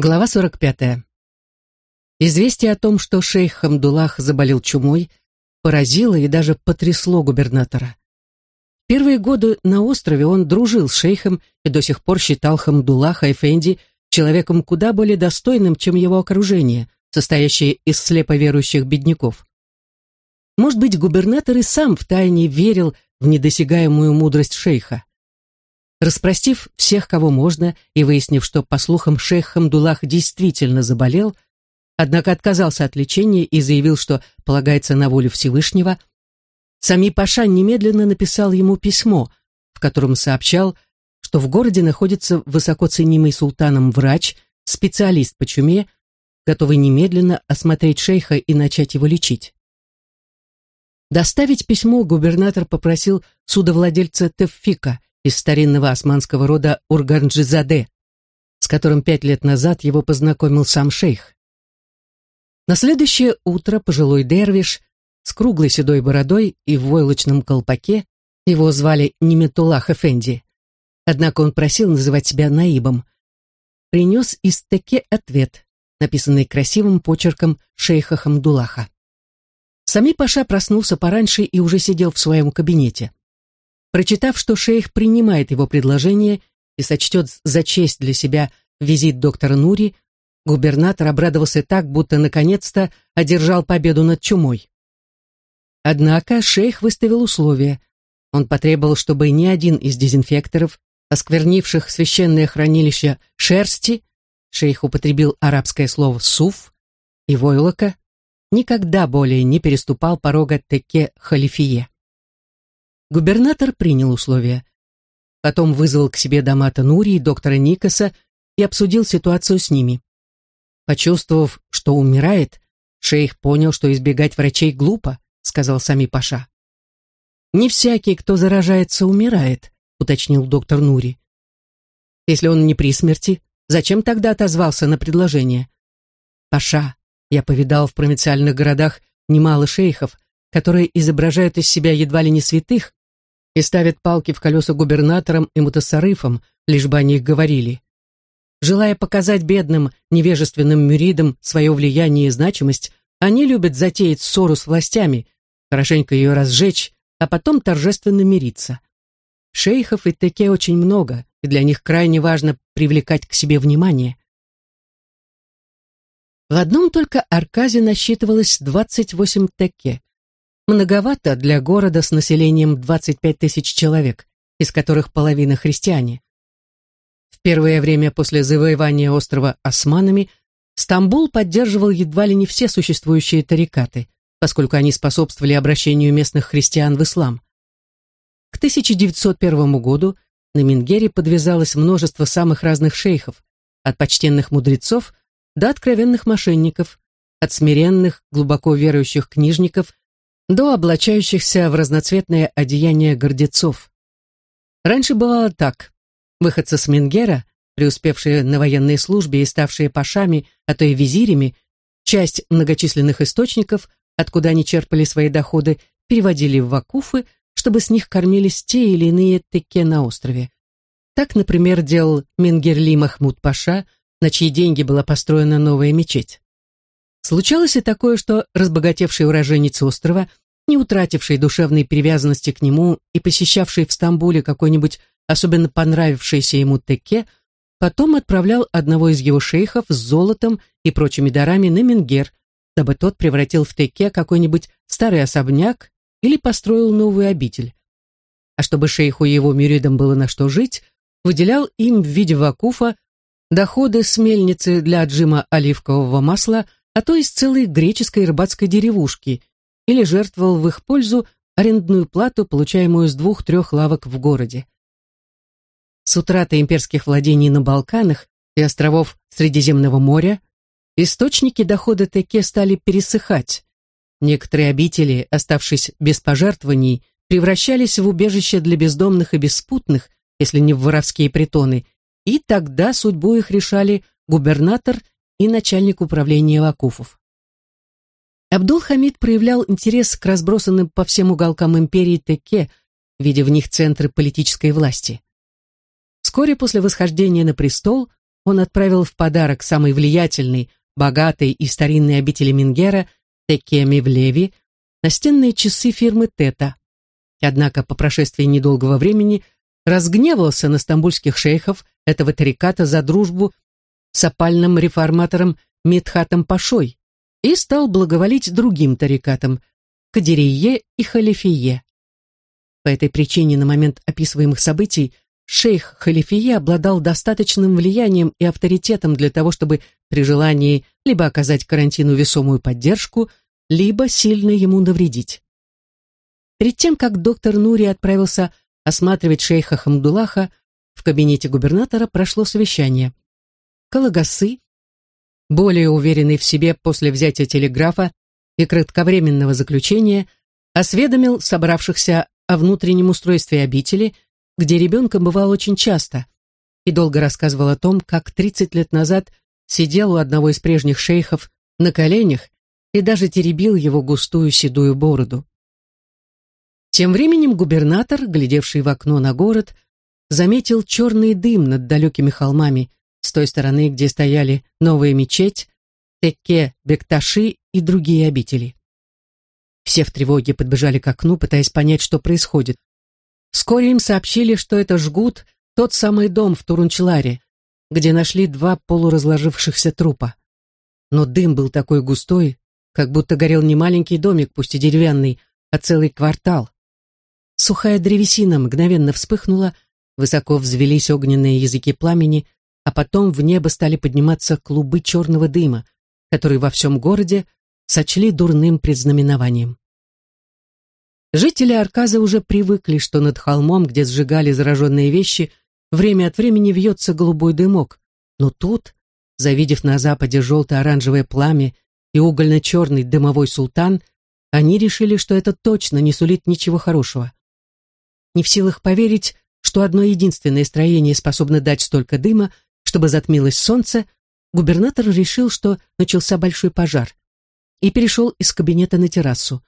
Глава 45. Известие о том, что шейх Хамдулах заболел чумой, поразило и даже потрясло губернатора. Первые годы на острове он дружил с шейхом и до сих пор считал Хамдулаха Эфенди человеком куда более достойным, чем его окружение, состоящее из слепо верующих бедняков. Может быть, губернатор и сам втайне верил в недосягаемую мудрость шейха. Распростив всех, кого можно, и выяснив, что, по слухам, шейх Хамдулах действительно заболел, однако отказался от лечения и заявил, что полагается на волю Всевышнего, Сами Паша немедленно написал ему письмо, в котором сообщал, что в городе находится высоко ценимый султаном врач, специалист по чуме, готовый немедленно осмотреть шейха и начать его лечить. Доставить письмо губернатор попросил судовладельца Теффика, из старинного османского рода Урганджизаде, с которым пять лет назад его познакомил сам шейх. На следующее утро пожилой дервиш с круглой седой бородой и в войлочном колпаке, его звали Неметулах Эфенди, однако он просил называть себя Наибом, принес из Теке ответ, написанный красивым почерком шейха Хамдулаха. Сами Паша проснулся пораньше и уже сидел в своем кабинете. Прочитав, что шейх принимает его предложение и сочтет за честь для себя визит доктора Нури, губернатор обрадовался так, будто наконец-то одержал победу над чумой. Однако шейх выставил условия. Он потребовал, чтобы ни один из дезинфекторов, осквернивших священное хранилище шерсти, шейх употребил арабское слово «суф» и войлока, никогда более не переступал порога Теке Халифие. Губернатор принял условия. Потом вызвал к себе Дамата Нури и доктора Никаса и обсудил ситуацию с ними. Почувствовав, что умирает, шейх понял, что избегать врачей глупо, сказал сами Паша. «Не всякий, кто заражается, умирает», уточнил доктор Нури. «Если он не при смерти, зачем тогда отозвался на предложение?» «Паша, я повидал в провинциальных городах немало шейхов, которые изображают из себя едва ли не святых, и ставят палки в колеса губернаторам и мутасарыфам, лишь бы о них говорили. Желая показать бедным, невежественным мюридам свое влияние и значимость, они любят затеять ссору с властями, хорошенько ее разжечь, а потом торжественно мириться. Шейхов и теке очень много, и для них крайне важно привлекать к себе внимание. В одном только Арказе насчитывалось 28 теке, Многовато для города с населением 25 тысяч человек, из которых половина христиане. В первое время после завоевания острова османами Стамбул поддерживал едва ли не все существующие тарикаты, поскольку они способствовали обращению местных христиан в ислам. К 1901 году на Мингере подвязалось множество самых разных шейхов, от почтенных мудрецов до откровенных мошенников, от смиренных, глубоко верующих книжников до облачающихся в разноцветное одеяние гордецов. Раньше бывало так. Выходцы с Менгера, преуспевшие на военной службе и ставшие пашами, а то и визирями, часть многочисленных источников, откуда они черпали свои доходы, переводили в вакуфы, чтобы с них кормились те или иные теке на острове. Так, например, делал Менгерли Махмуд Паша, на чьи деньги была построена новая мечеть. Случалось и такое, что разбогатевший уроженец острова, не утративший душевной привязанности к нему и посещавший в Стамбуле какой-нибудь особенно понравившийся ему теке, потом отправлял одного из его шейхов с золотом и прочими дарами на Менгер, дабы тот превратил в теке какой-нибудь старый особняк или построил новую обитель. А чтобы шейху и его мюридам было на что жить, выделял им в виде вакуфа доходы с мельницы для отжима оливкового масла – а то из целой греческой рыбацкой деревушки, или жертвовал в их пользу арендную плату, получаемую с двух-трех лавок в городе. С утраты имперских владений на Балканах и островов Средиземного моря источники дохода Теке стали пересыхать. Некоторые обители, оставшись без пожертвований, превращались в убежище для бездомных и беспутных, если не в воровские притоны, и тогда судьбу их решали губернатор и начальник управления Вакуфов. Абдул-Хамид проявлял интерес к разбросанным по всем уголкам империи Теке, видя в них центры политической власти. Вскоре после восхождения на престол он отправил в подарок самой влиятельной, богатой и старинной обители Мингера, Текке Мивлеви, настенные часы фирмы Тета. Однако по прошествии недолгого времени разгневался на стамбульских шейхов этого тариката за дружбу с опальным реформатором Мидхатом Пашой и стал благоволить другим тарикатам – Кадирие и Халифие. По этой причине на момент описываемых событий шейх Халифие обладал достаточным влиянием и авторитетом для того, чтобы при желании либо оказать карантину весомую поддержку, либо сильно ему навредить. Перед тем, как доктор Нури отправился осматривать шейха Хамдулаха, в кабинете губернатора прошло совещание. Калагасы, более уверенный в себе после взятия телеграфа и кратковременного заключения, осведомил собравшихся о внутреннем устройстве обители, где ребенком бывал очень часто, и долго рассказывал о том, как 30 лет назад сидел у одного из прежних шейхов на коленях и даже теребил его густую седую бороду. Тем временем губернатор, глядевший в окно на город, заметил черный дым над далекими холмами, с той стороны, где стояли новая мечеть, Текке, Бекташи и другие обители. Все в тревоге подбежали к окну, пытаясь понять, что происходит. Вскоре им сообщили, что это жгут тот самый дом в Турунчеларе, где нашли два полуразложившихся трупа. Но дым был такой густой, как будто горел не маленький домик, пусть и деревянный, а целый квартал. Сухая древесина мгновенно вспыхнула, высоко взвелись огненные языки пламени, а потом в небо стали подниматься клубы черного дыма, которые во всем городе сочли дурным предзнаменованием. Жители Арказа уже привыкли, что над холмом, где сжигали зараженные вещи, время от времени вьется голубой дымок, но тут, завидев на западе желто-оранжевое пламя и угольно-черный дымовой султан, они решили, что это точно не сулит ничего хорошего не в силах поверить, что одно единственное строение способно дать столько дыма, чтобы затмилось солнце, губернатор решил, что начался большой пожар, и перешел из кабинета на террасу.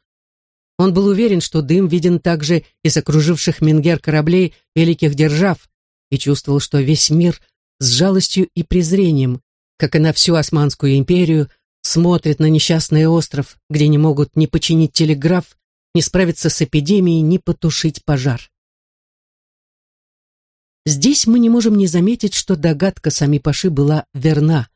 Он был уверен, что дым виден также из окруживших Менгер кораблей великих держав, и чувствовал, что весь мир с жалостью и презрением, как и на всю Османскую империю, смотрит на несчастный остров, где не могут ни починить телеграф, ни справиться с эпидемией, ни потушить пожар. Здесь мы не можем не заметить, что догадка сами Паши была верна.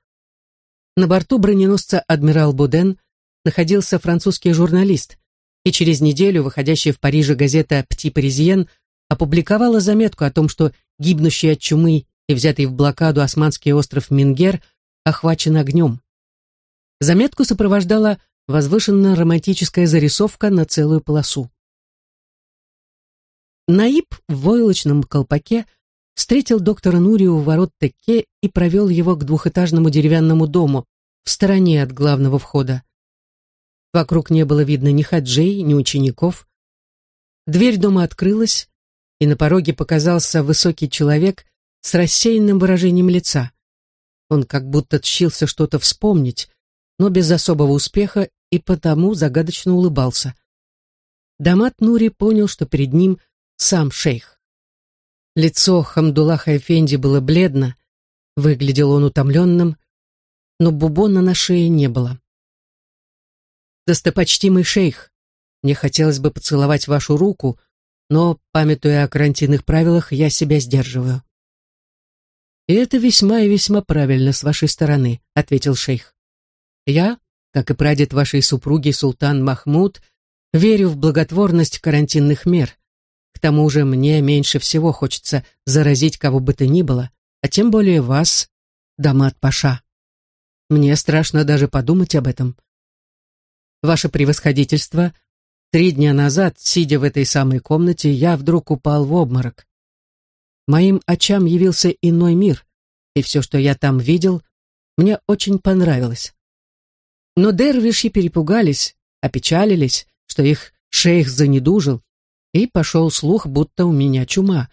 На борту броненосца «Адмирал Буден» находился французский журналист, и через неделю выходящая в Париже газета «Пти Паризьен» опубликовала заметку о том, что гибнущий от чумы и взятый в блокаду османский остров Мингер охвачен огнем. Заметку сопровождала возвышенно-романтическая зарисовка на целую полосу. Наиб в войлочном колпаке встретил доктора Нурию у ворот Текке и провел его к двухэтажному деревянному дому в стороне от главного входа. Вокруг не было видно ни хаджей, ни учеников. Дверь дома открылась, и на пороге показался высокий человек с рассеянным выражением лица. Он как будто тщился что-то вспомнить, но без особого успеха и потому загадочно улыбался. Дамат Нури понял, что перед ним сам шейх. Лицо Хамдулаха Эфенди было бледно, выглядел он утомленным, но бубона на шее не было. «Достопочтимый шейх, мне хотелось бы поцеловать вашу руку, но, памятуя о карантинных правилах, я себя сдерживаю». «И это весьма и весьма правильно с вашей стороны», — ответил шейх. «Я, как и прадед вашей супруги Султан Махмуд, верю в благотворность карантинных мер. К тому же мне меньше всего хочется заразить кого бы то ни было, а тем более вас, Дамат Паша. Мне страшно даже подумать об этом. Ваше превосходительство, три дня назад, сидя в этой самой комнате, я вдруг упал в обморок. Моим очам явился иной мир, и все, что я там видел, мне очень понравилось. Но дервиши перепугались, опечалились, что их шейх занедужил, и пошел слух, будто у меня чума.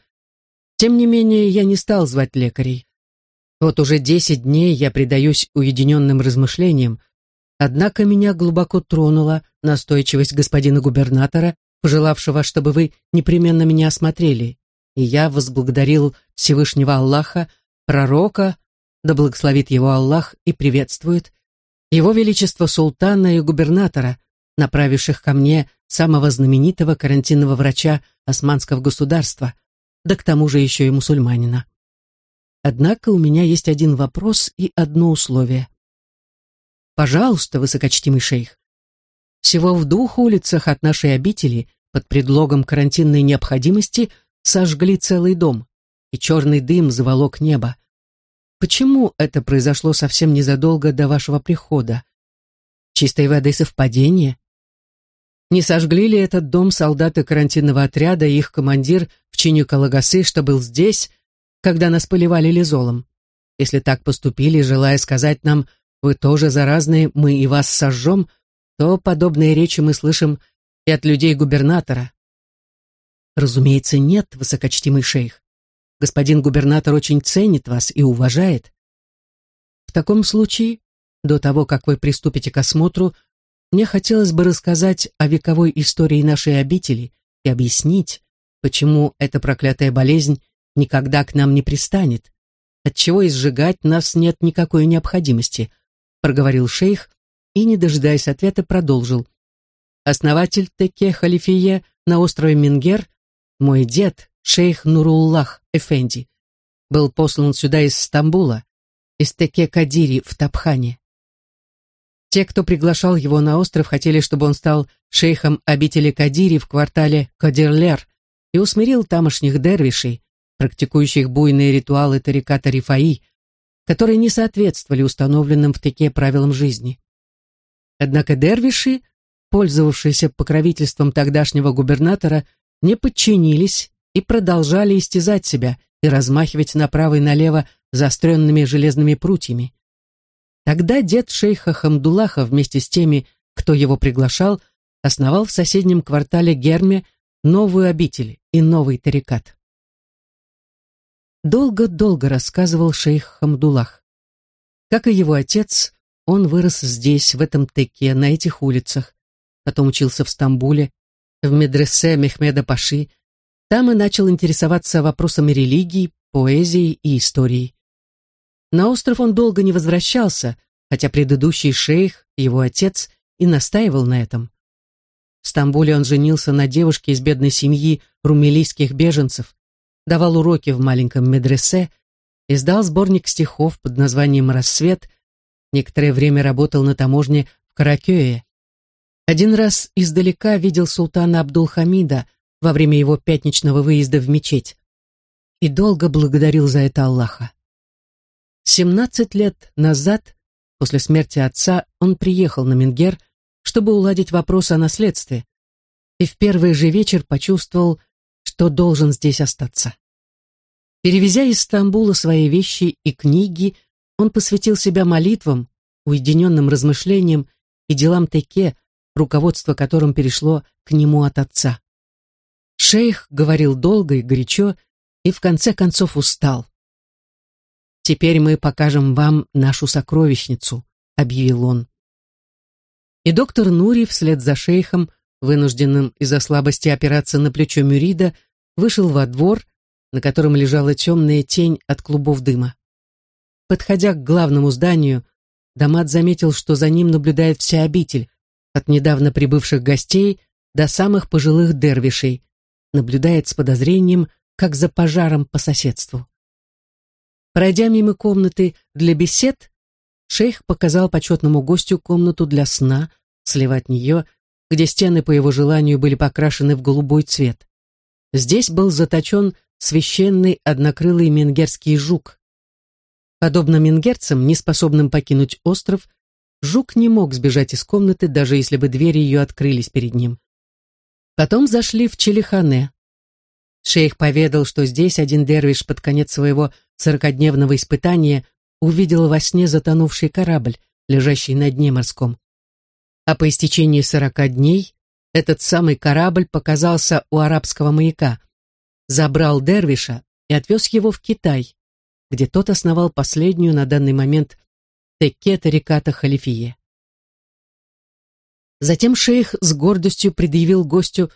Тем не менее, я не стал звать лекарей. Вот уже десять дней я предаюсь уединенным размышлениям, однако меня глубоко тронула настойчивость господина губернатора, пожелавшего, чтобы вы непременно меня осмотрели, и я возблагодарил Всевышнего Аллаха, пророка, да благословит его Аллах и приветствует, его величество султана и губернатора, направивших ко мне самого знаменитого карантинного врача османского государства, да к тому же еще и мусульманина. Однако у меня есть один вопрос и одно условие. Пожалуйста, высокочтимый шейх. Всего в двух улицах от нашей обители под предлогом карантинной необходимости сожгли целый дом, и черный дым заволок небо. Почему это произошло совсем незадолго до вашего прихода? Чистой воды совпадение? Не сожгли ли этот дом солдаты карантинного отряда и их командир в чине Калагасы, что был здесь, когда нас поливали лизолом? Если так поступили, желая сказать нам, вы тоже заразные, мы и вас сожжем, то подобные речи мы слышим и от людей губернатора. Разумеется, нет, высокочтимый шейх. Господин губернатор очень ценит вас и уважает. В таком случае, до того, как вы приступите к осмотру, мне хотелось бы рассказать о вековой истории нашей обители и объяснить, почему эта проклятая болезнь никогда к нам не пристанет, отчего изжигать нас нет никакой необходимости, проговорил шейх и, не дожидаясь ответа, продолжил. Основатель Теке Халифие на острове Мингер, мой дед, шейх Нуруллах Эфенди, был послан сюда из Стамбула, из Теке-Кадири в Тапхане. Те, кто приглашал его на остров, хотели, чтобы он стал шейхом обители Кадири в квартале Кадирлер и усмирил тамошних дервишей, практикующих буйные ритуалы тариката Рифаи, которые не соответствовали установленным в Теке правилам жизни. Однако дервиши, пользовавшиеся покровительством тогдашнего губернатора, не подчинились и продолжали истязать себя и размахивать направо и налево заостренными железными прутьями. Тогда дед шейха Хамдулаха вместе с теми, кто его приглашал, основал в соседнем квартале Герме новую обитель и новый тарикат. Долго-долго рассказывал шейх Хамдулах. Как и его отец, он вырос здесь, в этом теке, на этих улицах. Потом учился в Стамбуле, в медресе Мехмеда Паши, там и начал интересоваться вопросами религии, поэзии и истории. На остров он долго не возвращался, хотя предыдущий шейх, его отец, и настаивал на этом. В Стамбуле он женился на девушке из бедной семьи румелийских беженцев, давал уроки в маленьком медресе, издал сборник стихов под названием «Рассвет», некоторое время работал на таможне в Каракёе. Один раз издалека видел султана Абдулхамида, во время его пятничного выезда в мечеть и долго благодарил за это Аллаха. Семнадцать лет назад, после смерти отца, он приехал на Менгер, чтобы уладить вопрос о наследстве, и в первый же вечер почувствовал, что должен здесь остаться. Перевезя из Стамбула свои вещи и книги, он посвятил себя молитвам, уединенным размышлениям и делам Теке, руководство которым перешло к нему от отца. Шейх говорил долго и горячо, и в конце концов устал. «Теперь мы покажем вам нашу сокровищницу», — объявил он. И доктор Нури вслед за шейхом, вынужденным из-за слабости опираться на плечо Мюрида, вышел во двор, на котором лежала темная тень от клубов дыма. Подходя к главному зданию, Дамат заметил, что за ним наблюдает вся обитель, от недавно прибывших гостей до самых пожилых дервишей, наблюдает с подозрением, как за пожаром по соседству. Пройдя мимо комнаты для бесед, шейх показал почетному гостю комнату для сна, слева от нее, где стены по его желанию были покрашены в голубой цвет. Здесь был заточен священный однокрылый менгерский жук. Подобно менгерцам, не способным покинуть остров, жук не мог сбежать из комнаты, даже если бы двери ее открылись перед ним. Потом зашли в Челихане. Шейх поведал, что здесь один дервиш под конец своего сорокодневного испытания увидел во сне затонувший корабль, лежащий на дне морском. А по истечении сорока дней этот самый корабль показался у арабского маяка, забрал дервиша и отвез его в Китай, где тот основал последнюю на данный момент Текета Реката Халифие. Затем шейх с гордостью предъявил гостю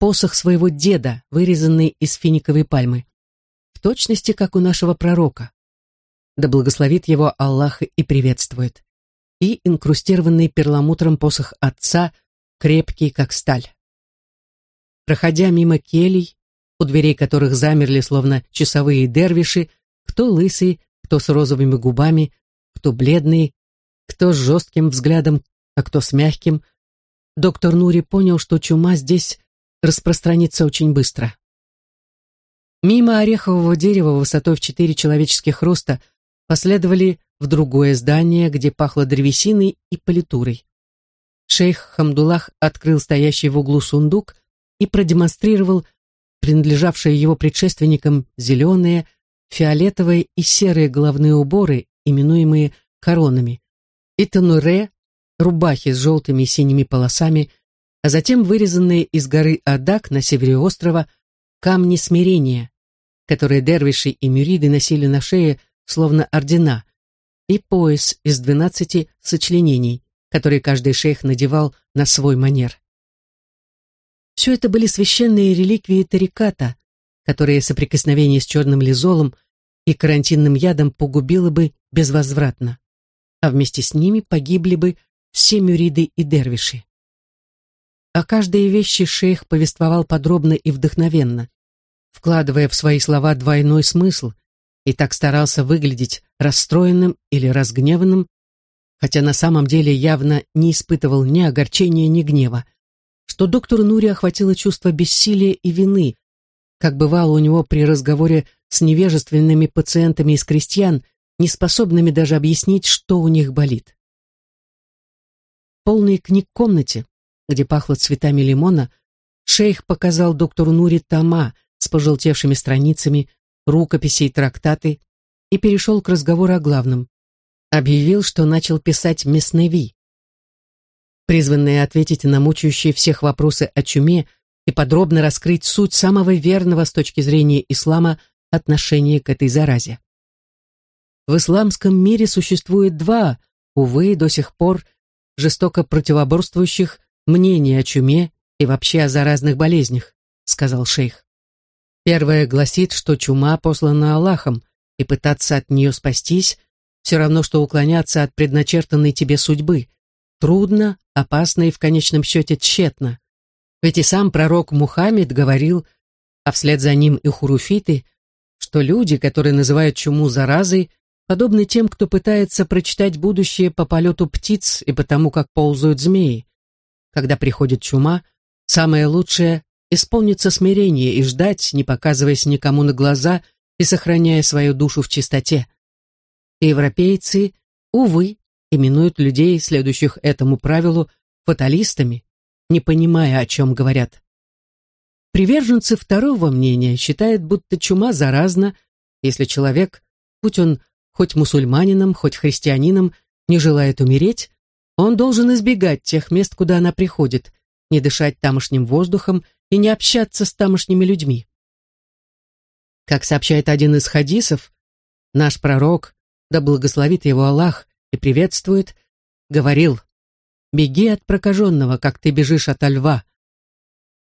посох своего деда, вырезанный из финиковой пальмы. В точности, как у нашего пророка. да благословит его Аллах и приветствует, и инкрустированный перламутром посох отца, крепкий, как сталь. Проходя мимо келей, у дверей которых замерли словно часовые дервиши, кто лысый, кто с розовыми губами, кто бледный, кто с жестким взглядом, а кто с мягким, доктор Нури понял, что чума здесь распространится очень быстро. Мимо орехового дерева высотой в четыре человеческих роста последовали в другое здание, где пахло древесиной и политурой. Шейх Хамдулах открыл стоящий в углу сундук и продемонстрировал принадлежавшие его предшественникам зеленые, фиолетовые и серые головные уборы, именуемые коронами, и тануре, рубахи с желтыми и синими полосами, а затем вырезанные из горы Адак на севере острова камни смирения, которые дервиши и мюриды носили на шее, словно ордена, и пояс из двенадцати сочленений, который каждый шейх надевал на свой манер. Все это были священные реликвии тариката, которые соприкосновение с черным лизолом и карантинным ядом погубило бы безвозвратно, а вместе с ними погибли бы все мюриды и дервиши. О каждой вещи шейх повествовал подробно и вдохновенно, вкладывая в свои слова двойной смысл, и так старался выглядеть расстроенным или разгневанным, хотя на самом деле явно не испытывал ни огорчения, ни гнева, что доктор Нури охватило чувство бессилия и вины, как бывало у него при разговоре с невежественными пациентами из крестьян, не способными даже объяснить, что у них болит. Полной книг комнате, где пахло цветами лимона, шейх показал доктору Нури тома с пожелтевшими страницами, рукописи и трактаты и перешел к разговору о главном. Объявил, что начал писать Месневи, призванные ответить на мучающие всех вопросы о чуме и подробно раскрыть суть самого верного с точки зрения ислама отношения к этой заразе. В исламском мире существует два, увы, до сих пор жестоко противоборствующих мнения о чуме и вообще о заразных болезнях, сказал шейх. Первое гласит, что чума послана Аллахом, и пытаться от нее спастись все равно, что уклоняться от предначертанной тебе судьбы. Трудно, опасно и в конечном счете тщетно. Ведь и сам пророк Мухаммед говорил, а вслед за ним и хуруфиты, что люди, которые называют чуму заразой, подобны тем, кто пытается прочитать будущее по полету птиц и по тому, как ползают змеи. Когда приходит чума, самое лучшее — исполниться смирение и ждать, не показываясь никому на глаза и сохраняя свою душу в чистоте. Европейцы, увы, именуют людей, следующих этому правилу, фаталистами, не понимая, о чем говорят. Приверженцы второго мнения считают, будто чума заразна, если человек, будь он хоть мусульманином, хоть христианином, не желает умереть, он должен избегать тех мест, куда она приходит, не дышать тамошним воздухом и не общаться с тамошними людьми. Как сообщает один из хадисов, наш пророк, да благословит его Аллах и приветствует, говорил, «Беги от прокаженного, как ты бежишь от льва».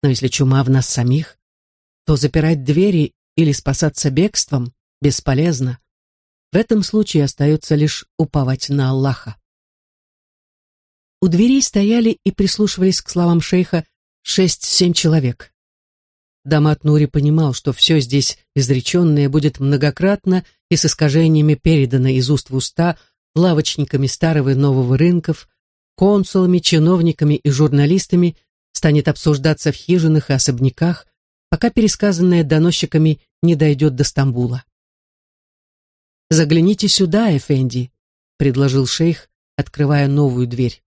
Но если чума в нас самих, то запирать двери или спасаться бегством бесполезно. В этом случае остается лишь уповать на Аллаха. У дверей стояли и прислушивались к словам шейха шесть-семь человек. Дамат Нури понимал, что все здесь изреченное будет многократно и с искажениями передано из уст в уста лавочниками старого и нового рынков, консулами, чиновниками и журналистами, станет обсуждаться в хижинах и особняках, пока пересказанное доносчиками не дойдет до Стамбула. «Загляните сюда, Эфенди», — предложил шейх, открывая новую дверь.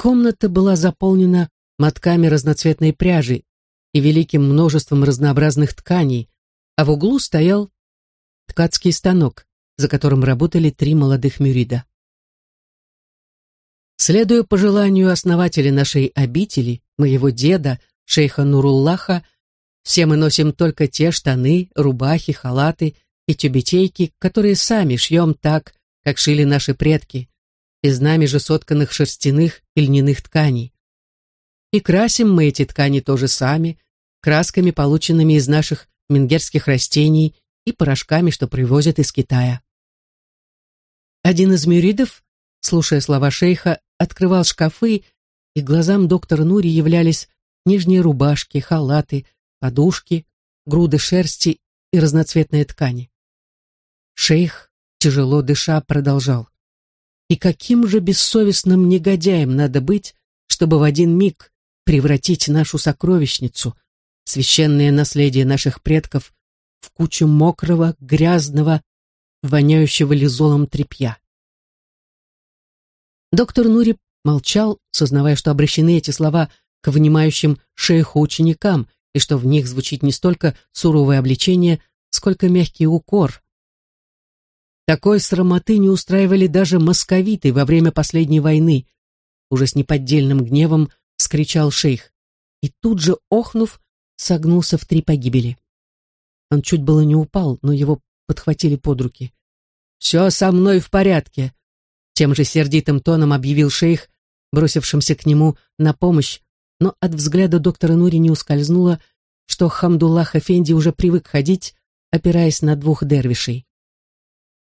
Комната была заполнена мотками разноцветной пряжи и великим множеством разнообразных тканей, а в углу стоял ткацкий станок, за которым работали три молодых мюрида. Следуя пожеланию основателя нашей обители, моего деда, шейха Нуруллаха, все мы носим только те штаны, рубахи, халаты и тюбетейки, которые сами шьем так, как шили наши предки, из нами же сотканных шерстяных и льняных тканей. И красим мы эти ткани тоже сами, красками, полученными из наших менгерских растений и порошками, что привозят из Китая. Один из мюридов, слушая слова шейха, открывал шкафы, и глазам доктора Нури являлись нижние рубашки, халаты, подушки, груды шерсти и разноцветные ткани. Шейх, тяжело дыша, продолжал. И каким же бессовестным негодяем надо быть, чтобы в один миг превратить нашу сокровищницу, священное наследие наших предков, в кучу мокрого, грязного, воняющего лизолом тряпья. Доктор Нури молчал, сознавая, что обращены эти слова к внимающим шейху ученикам, и что в них звучит не столько суровое обличение, сколько мягкий укор. Такой срамоты не устраивали даже московиты во время последней войны. Уже с неподдельным гневом скричал шейх. И тут же, охнув, согнулся в три погибели. Он чуть было не упал, но его подхватили под руки. «Все со мной в порядке», — тем же сердитым тоном объявил шейх, бросившимся к нему на помощь, но от взгляда доктора Нури не ускользнуло, что Хамдуллах Эфенди уже привык ходить, опираясь на двух дервишей.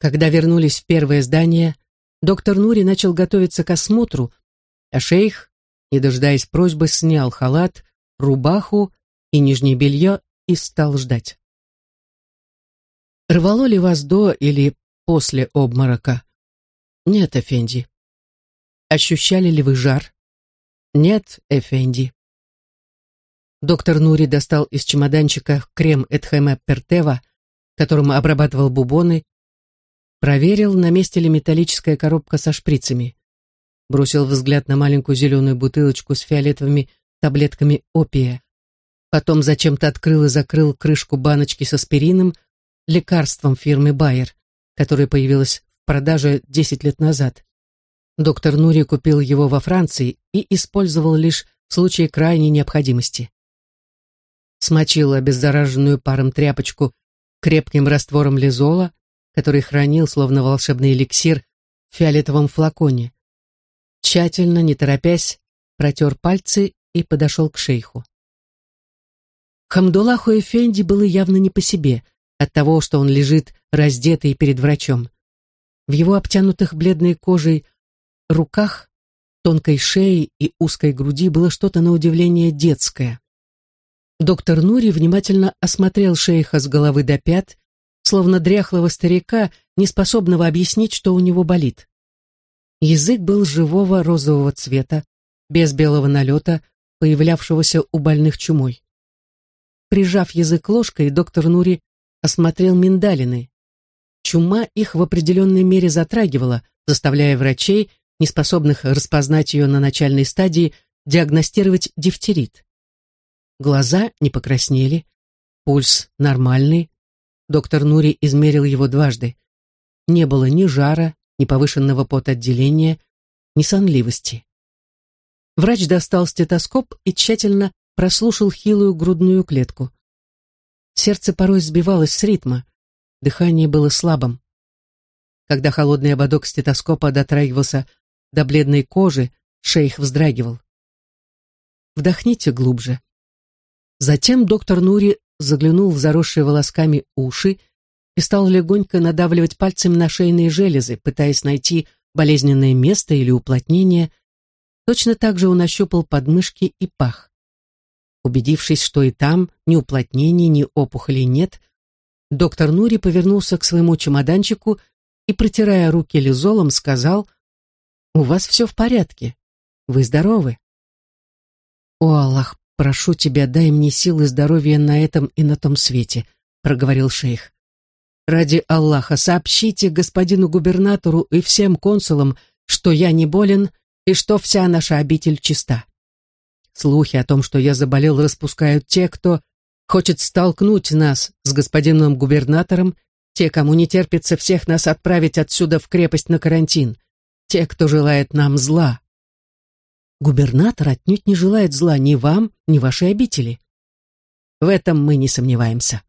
Когда вернулись в первое здание, доктор Нури начал готовиться к осмотру, а шейх, не дожидаясь просьбы, снял халат, рубаху и нижнее белье и стал ждать. Рвало ли вас до или после обморока? Нет, Эфенди. Ощущали ли вы жар? Нет, Эфенди. Доктор Нури достал из чемоданчика крем Эдхема Пертева, которым обрабатывал бубоны, проверил, на месте ли металлическая коробка со шприцами. Бросил взгляд на маленькую зеленую бутылочку с фиолетовыми таблетками опия. Потом зачем-то открыл и закрыл крышку баночки с аспирином, лекарством фирмы Байер, которое появилось в продаже 10 лет назад. Доктор Нури купил его во Франции и использовал лишь в случае крайней необходимости. Смочил обеззараженную паром тряпочку крепким раствором лизола, который хранил, словно волшебный эликсир, в фиолетовом флаконе. Тщательно, не торопясь, протер пальцы и подошел к шейху. Хамдулаху Эфенди было явно не по себе от того, что он лежит раздетый перед врачом. В его обтянутых бледной кожей руках, тонкой шее и узкой груди было что-то на удивление детское. Доктор Нури внимательно осмотрел шейха с головы до пят, словно дряхлого старика, неспособного объяснить, что у него болит. Язык был живого розового цвета, без белого налета, появлявшегося у больных чумой. Прижав язык ложкой, доктор Нури осмотрел миндалины. Чума их в определенной мере затрагивала, заставляя врачей неспособных распознать ее на начальной стадии, диагностировать дифтерит. Глаза не покраснели, пульс нормальный. Доктор Нури измерил его дважды. Не было ни жара, ни повышенного потоотделения, ни сонливости. Врач достал стетоскоп и тщательно прослушал хилую грудную клетку. Сердце порой сбивалось с ритма, дыхание было слабым. Когда холодный ободок стетоскопа дотрагивался до бледной кожи, шейх вздрагивал. Вдохните глубже. Затем доктор Нури заглянул в заросшие волосками уши и стал легонько надавливать пальцами на шейные железы, пытаясь найти болезненное место или уплотнение. Точно так же он ощупал подмышки и пах. Убедившись, что и там ни уплотнений, ни опухолей нет, доктор Нури повернулся к своему чемоданчику и, протирая руки лизолом, сказал — у вас все в порядке. Вы здоровы. О, Аллах, прошу тебя, дай мне силы здоровья на этом и на том свете, проговорил шейх. Ради Аллаха, сообщите господину губернатору и всем консулам, что я не болен и что вся наша обитель чиста. Слухи о том, что я заболел, распускают те, кто хочет столкнуть нас с господином губернатором, те, кому не терпится всех нас отправить отсюда в крепость на карантин те, кто желает нам зла. Губернатор отнюдь не желает зла ни вам, ни вашей обители. В этом мы не сомневаемся.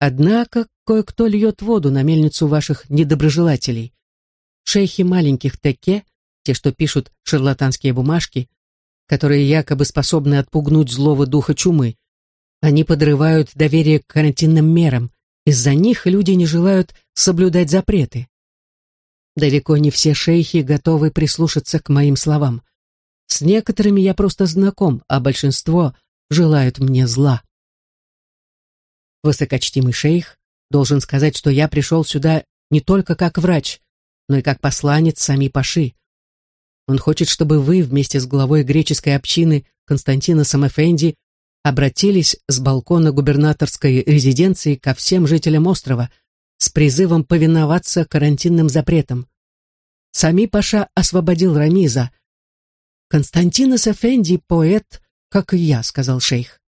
Однако кое-кто льет воду на мельницу ваших недоброжелателей. Шейхи маленьких теке, те, что пишут шарлатанские бумажки, которые якобы способны отпугнуть злого духа чумы, они подрывают доверие к карантинным мерам. Из-за них люди не желают соблюдать запреты. Далеко не все шейхи готовы прислушаться к моим словам. С некоторыми я просто знаком, а большинство желают мне зла. Высокочтимый шейх должен сказать, что я пришел сюда не только как врач, но и как посланец сами Паши. Он хочет, чтобы вы вместе с главой греческой общины Константина Самофенди обратились с балкона губернаторской резиденции ко всем жителям острова с призывом повиноваться карантинным запретам. Сами Паша освободил Рамиза. «Константинос Эфенди — поэт, как и я», — сказал шейх.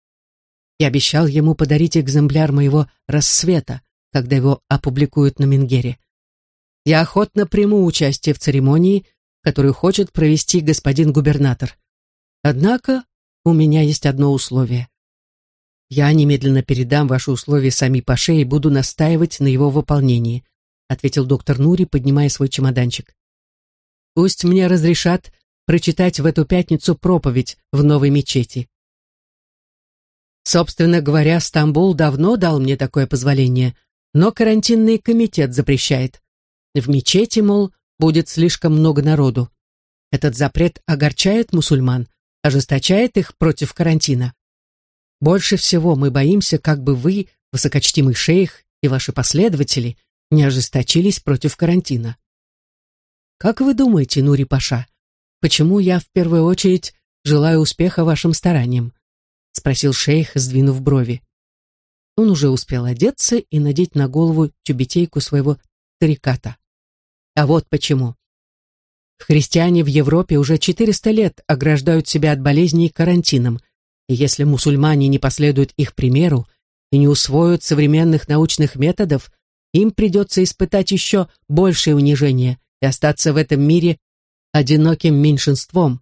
Я обещал ему подарить экземпляр моего «Рассвета», когда его опубликуют на Менгере. Я охотно приму участие в церемонии, которую хочет провести господин губернатор. Однако у меня есть одно условие. Я немедленно передам ваши условия сами Паше и буду настаивать на его выполнении, ответил доктор Нури, поднимая свой чемоданчик. Пусть мне разрешат прочитать в эту пятницу проповедь в новой мечети. Собственно говоря, Стамбул давно дал мне такое позволение, но карантинный комитет запрещает. В мечети, мол, будет слишком много народу. Этот запрет огорчает мусульман, ожесточает их против карантина. Больше всего мы боимся, как бы вы, высокочтимый шейх и ваши последователи, не ожесточились против карантина. Как вы думаете, Нури Паша, почему я в первую очередь желаю успеха вашим стараниям? Спросил шейх, сдвинув брови. Он уже успел одеться и надеть на голову тюбетейку своего тариката. А вот почему. Христиане в Европе уже 400 лет ограждают себя от болезней карантином, и если мусульмане не последуют их примеру и не усвоят современных научных методов, им придется испытать еще большее унижение и остаться в этом мире одиноким меньшинством.